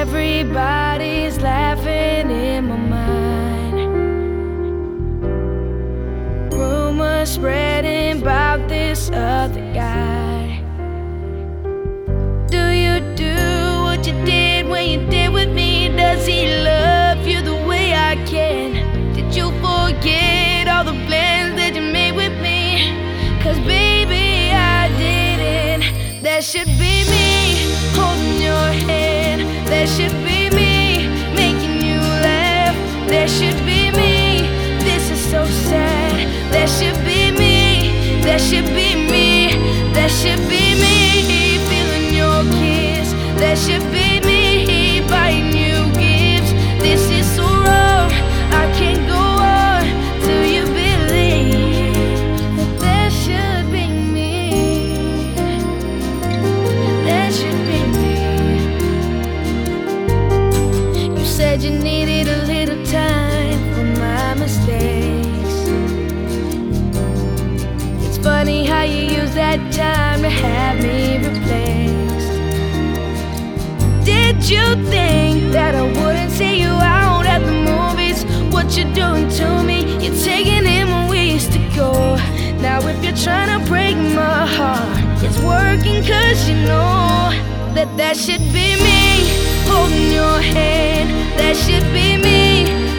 Everybody's laughing in my mind. Rumors spreading about this other guy. Do you do what you did when you did with me? Does he love you the way I can? Did you forget all the plans that you made with me? Cause baby, I didn't. That should be you use that time to have me replaced. Did you think that I wouldn't see you out at the movies? What you're doing to me, you're taking in when we to go. Now, if you're trying to break my heart, it's working cause you know that that should be me holding your hand. That should be me